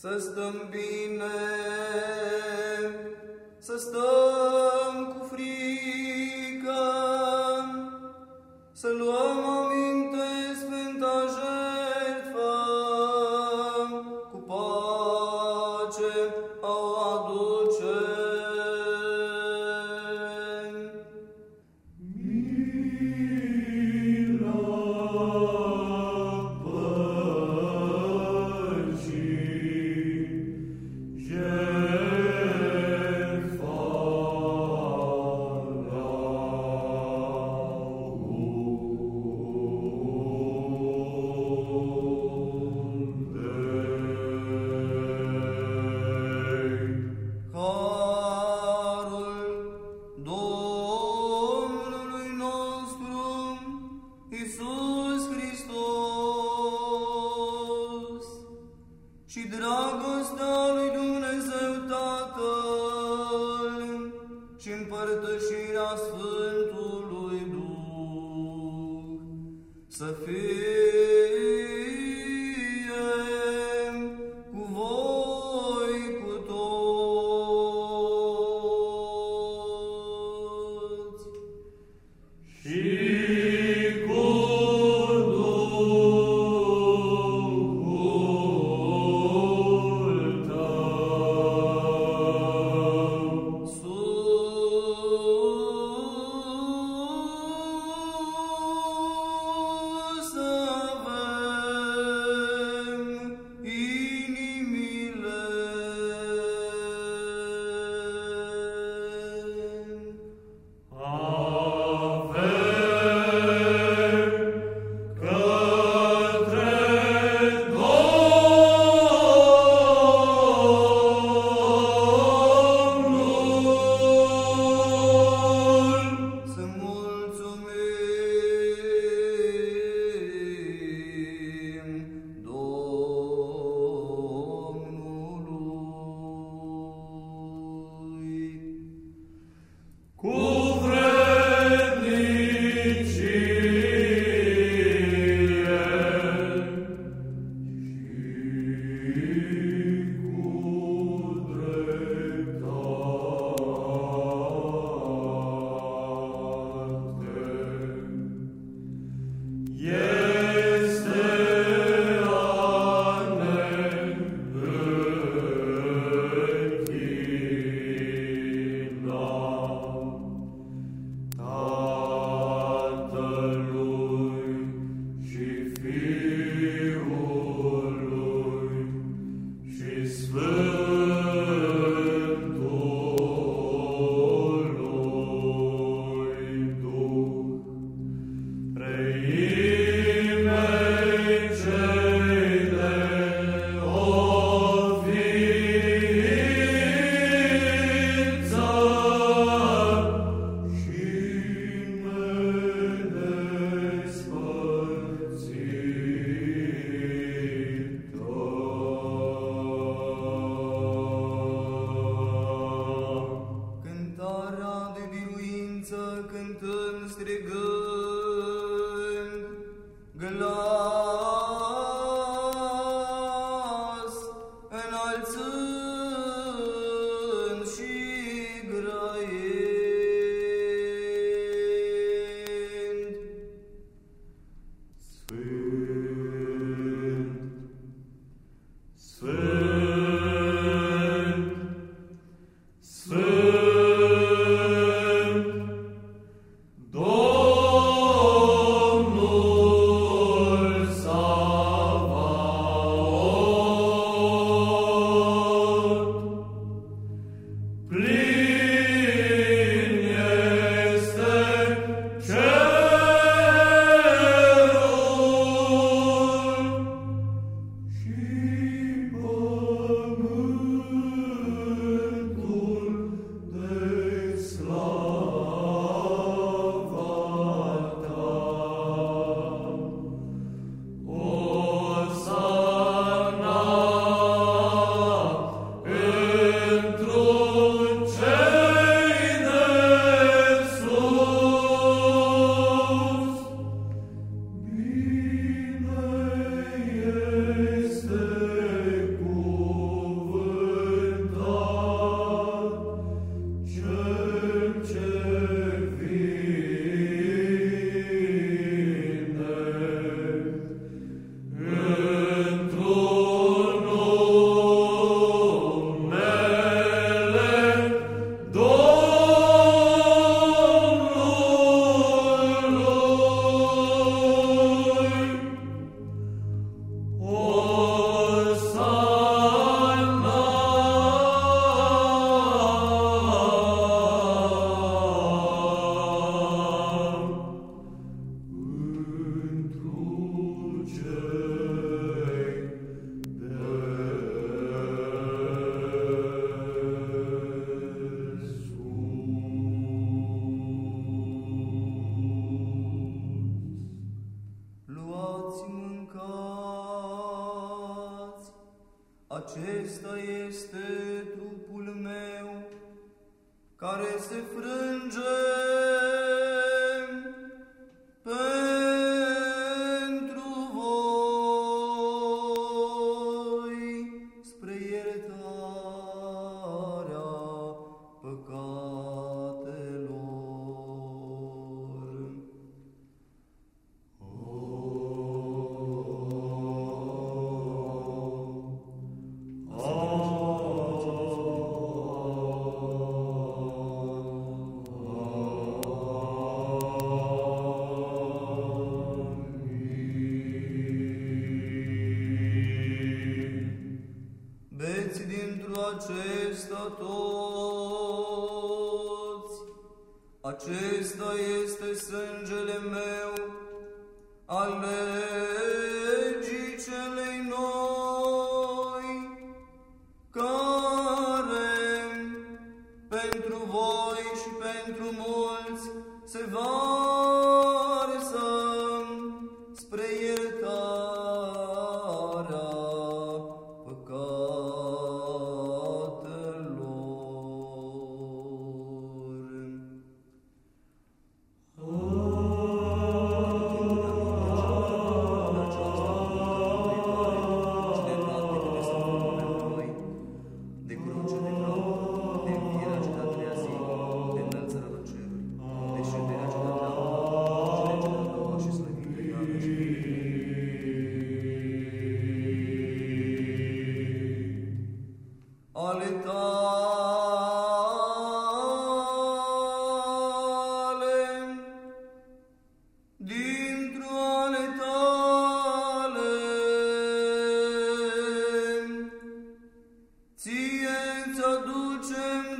să stăm bine, să stăm cu frică, să luăm Gun Sri Gun, glas. acesta este trupul meu care se frânge cuvântul acesta toți. Acesta este sângele meu, ale ale tale, dintr-o ale tale, ție-ți aducem